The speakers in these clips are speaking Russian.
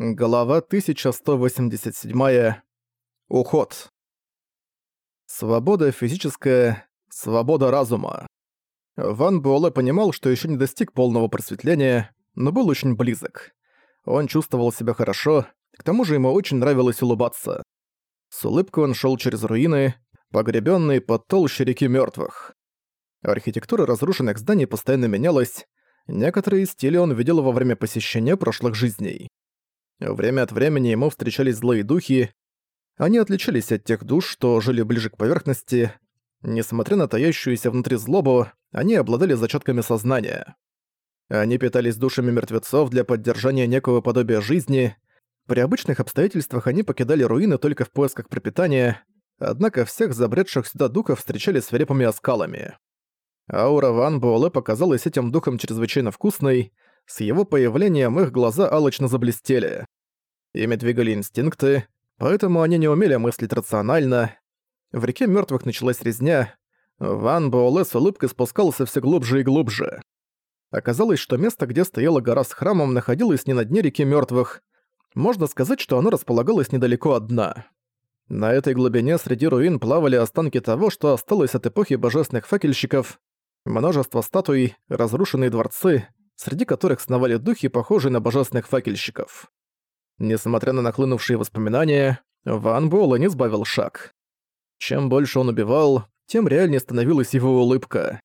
Глава 1187. Уход. Свобода физическая, свобода разума. Ван Буэлэ понимал, что еще не достиг полного просветления, но был очень близок. Он чувствовал себя хорошо, к тому же ему очень нравилось улыбаться. С улыбкой он шел через руины, погребенные под толщей реки мертвых. Архитектура разрушенных зданий постоянно менялась, некоторые стили он видел во время посещения прошлых жизней. Время от времени ему встречались злые духи. Они отличались от тех душ, что жили ближе к поверхности. Несмотря на таящуюся внутри злобу, они обладали зачатками сознания. Они питались душами мертвецов для поддержания некого подобия жизни. При обычных обстоятельствах они покидали руины только в поисках пропитания, однако всех забредших сюда духов встречали свирепыми оскалами. Аура Ван Буэлэ показалась этим духом чрезвычайно вкусной, с его появлением их глаза алчно заблестели. Ими двигали инстинкты, поэтому они не умели мыслить рационально. В реке мертвых началась резня. Ван Буэлэ с улыбкой спускался все глубже и глубже. Оказалось, что место, где стояла гора с храмом, находилось не на дне реки мертвых. Можно сказать, что оно располагалось недалеко от дна. На этой глубине среди руин плавали останки того, что осталось от эпохи божественных факельщиков, множество статуй, разрушенные дворцы, среди которых сновали духи, похожие на божественных факельщиков. Несмотря на нахлынувшие воспоминания, Ван Буэлэ не сбавил шаг. Чем больше он убивал, тем реальнее становилась его улыбка.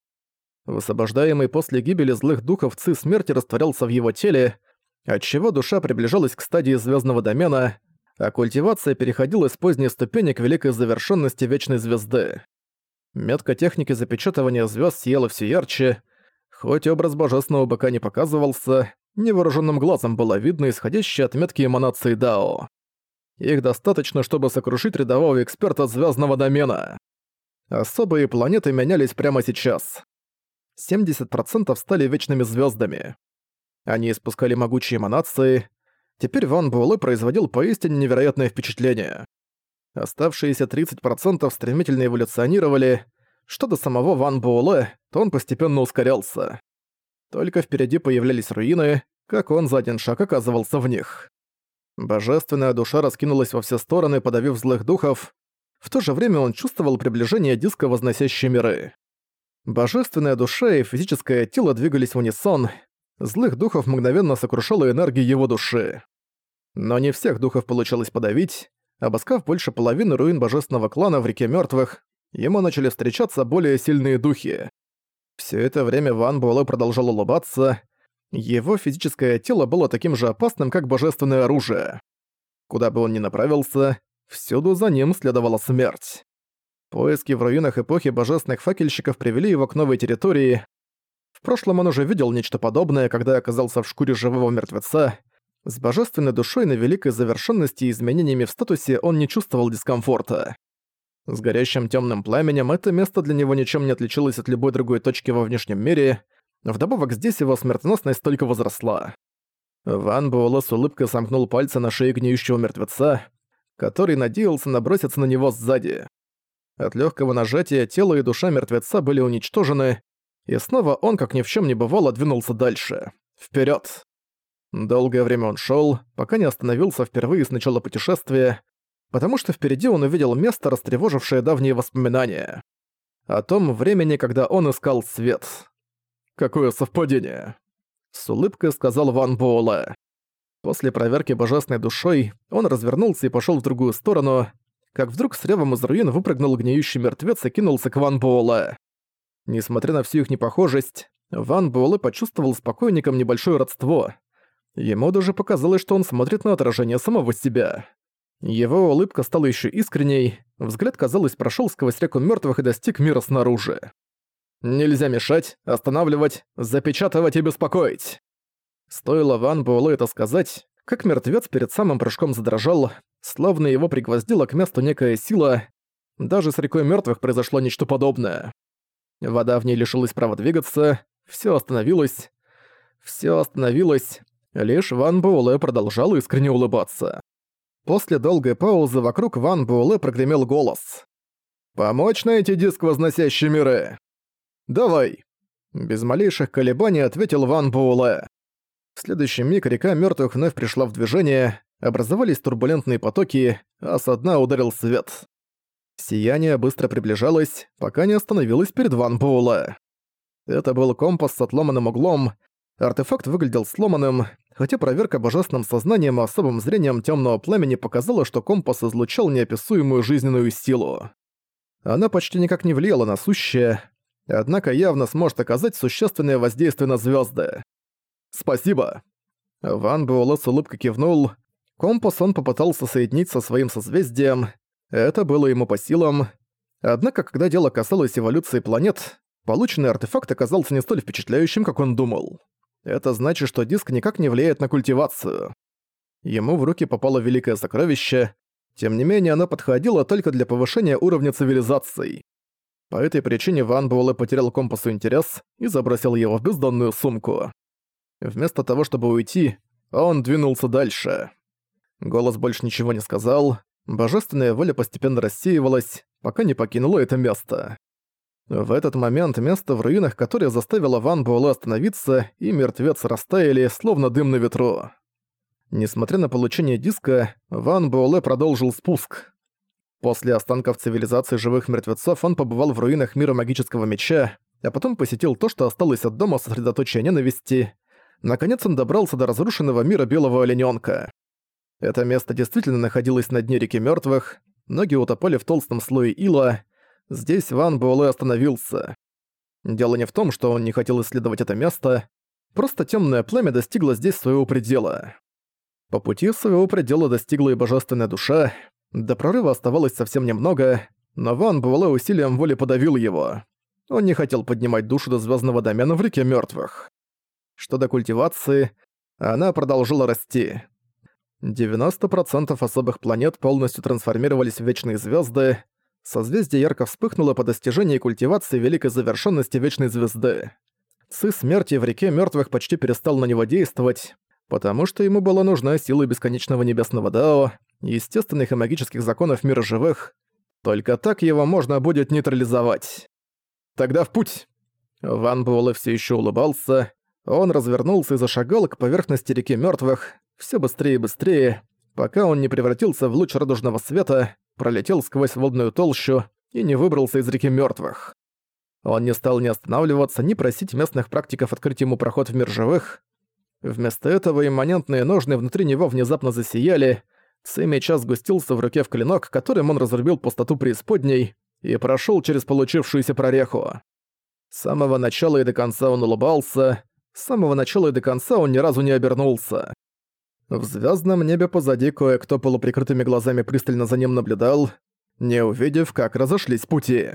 Высвобождаемый после гибели злых духов Ци смерти растворялся в его теле, отчего душа приближалась к стадии звездного домена, а культивация переходила с поздней ступени к великой завершенности Вечной Звезды. Метка техники запечатывания звезд сияла все ярче, Хоть образ божественного быка не показывался, невооруженным глазом было видно исходящие от метки эманации Дао. Их достаточно, чтобы сокрушить рядового эксперта звездного домена. Особые планеты менялись прямо сейчас. 70% стали вечными звездами. Они испускали могучие эманации. Теперь Ван Буэлэ производил поистине невероятное впечатление. Оставшиеся 30% стремительно эволюционировали, что до самого Ван Буэлэ, то он постепенно ускорялся. Только впереди появлялись руины, как он за один шаг оказывался в них. Божественная душа раскинулась во все стороны, подавив злых духов. В то же время он чувствовал приближение диска, возносящей миры. Божественная душа и физическое тело двигались в унисон. Злых духов мгновенно сокрушала энергия его души. Но не всех духов получалось подавить. Обоскав больше половины руин божественного клана в реке мертвых, ему начали встречаться более сильные духи. Все это время Ван Буэлэ продолжал улыбаться. Его физическое тело было таким же опасным, как божественное оружие. Куда бы он ни направился, всюду за ним следовала смерть. Поиски в руинах эпохи божественных факельщиков привели его к новой территории. В прошлом он уже видел нечто подобное, когда оказался в шкуре живого мертвеца. С божественной душой на великой завершенности и изменениями в статусе он не чувствовал дискомфорта. С горящим темным пламенем это место для него ничем не отличалось от любой другой точки во внешнем мире, вдобавок здесь его смертоносность только возросла. Ван Буэлэ с улыбкой сомкнул пальцы на шее гниющего мертвеца, который надеялся наброситься на него сзади. От легкого нажатия тело и душа мертвеца были уничтожены, и снова он, как ни в чем не бывало, двинулся дальше. Вперед. Долгое время он шел, пока не остановился впервые с начала путешествия, потому что впереди он увидел место, растревожившее давние воспоминания. О том времени, когда он искал свет. Какое совпадение. С улыбкой сказал Ван Буэлэ. После проверки божественной душой он развернулся и пошел в другую сторону, как вдруг с ревом из руин выпрыгнул гниющий мертвец и кинулся к Ван Буэлэ. Несмотря на всю их непохожесть, Ван Буэлэ почувствовал спокойником небольшое родство. Ему даже показалось, что он смотрит на отражение самого себя. Его улыбка стала еще искренней, взгляд, казалось, прошел сквозь реку мертвых и достиг мира снаружи. Нельзя мешать, останавливать, запечатывать и беспокоить. Стоило Ван Буэлэ это сказать, как мертвец перед самым прыжком задрожал, словно его пригвоздила к месту некая сила. Даже с рекой мертвых произошло нечто подобное. Вода в ней лишилась права двигаться, все остановилось. Все остановилось, лишь Ван Буэлэ продолжал искренне улыбаться. После долгой паузы вокруг Ван Буэлэ прогремел голос. «Помочь найти диск, возносящий миры?» «Давай!» Без малейших колебаний ответил Ван Буэлэ. В следующий миг река мертвых вновь пришла в движение. образовались турбулентные потоки, а со дна ударил свет. Сияние быстро приближалось, пока не остановилось перед Ван Буэлэ. Это был компас с отломанным углом, артефакт выглядел сломанным, хотя проверка божественным сознанием и особым зрением темного пламени показала, что компас излучал неописуемую жизненную силу. Она почти никак не влияла на сущее, однако явно сможет оказать существенное воздействие на звезды. «Спасибо!» Ван Буэлэ с улыбкой кивнул. Компас он попытался соединить со своим созвездием. Это было ему по силам. Однако, когда дело касалось эволюции планет, полученный артефакт оказался не столь впечатляющим, как он думал. Это значит, что диск никак не влияет на культивацию. Ему в руки попало великое сокровище, тем не менее оно подходило только для повышения уровня цивилизаций. По этой причине Ван Буэлэ потерял компасу интерес и забросил его в бездонную сумку. Вместо того, чтобы уйти, он двинулся дальше. Голос больше ничего не сказал, божественная воля постепенно рассеивалась, пока не покинула это место. В этот момент место в руинах, которое заставило Ван Буэлэ остановиться, и мертвец растаяли, словно дым на ветру. Несмотря на получение диска, Ван Буэлэ продолжил спуск. После останков цивилизации живых мертвецов он побывал в руинах мира магического меча, а потом посетил то, что осталось от дома сосредоточия ненависти. Наконец он добрался до разрушенного мира белого оленёнка. Это место действительно находилось на дне реки мёртвых, ноги утопали в толстом слое ила, здесь Ван Буэлэ остановился. Дело не в том, что он не хотел исследовать это место, просто тёмное пламя достигло здесь своего предела. По пути своего предела достигла и божественная душа, до прорыва оставалось совсем немного, но Ван Буэлэ усилием воли подавил его. Он не хотел поднимать душу до звездного домена в реке мёртвых. Что до культивации, она продолжила расти. 90% особых планет полностью трансформировались в вечные звезды. Созвездие ярко вспыхнуло по достижении культивации великой завершенности вечной звезды. Ци смерти в реке мертвых почти перестал на него действовать, потому что ему была нужна сила бесконечного небесного Дао, естественных и магических законов мира живых. Только так его можно будет нейтрализовать. Тогда в путь! Ван Буэлэ все еще улыбался, он развернулся и зашагал к поверхности реки мертвых, все быстрее и быстрее, пока он не превратился в луч радужного света, пролетел сквозь водную толщу и не выбрался из реки мертвых. Он не стал ни останавливаться, ни просить местных практиков открыть ему проход в мир живых. Вместо этого имманентные ножны внутри него внезапно засияли, Ци меча сгустился в руке в клинок, которым он разрубил пустоту преисподней и прошел через получившуюся прореху. С самого начала и до конца он улыбался, с самого начала и до конца он ни разу не обернулся. В звездном небе позади кое-кто полуприкрытыми глазами пристально за ним наблюдал, не увидев, как разошлись пути.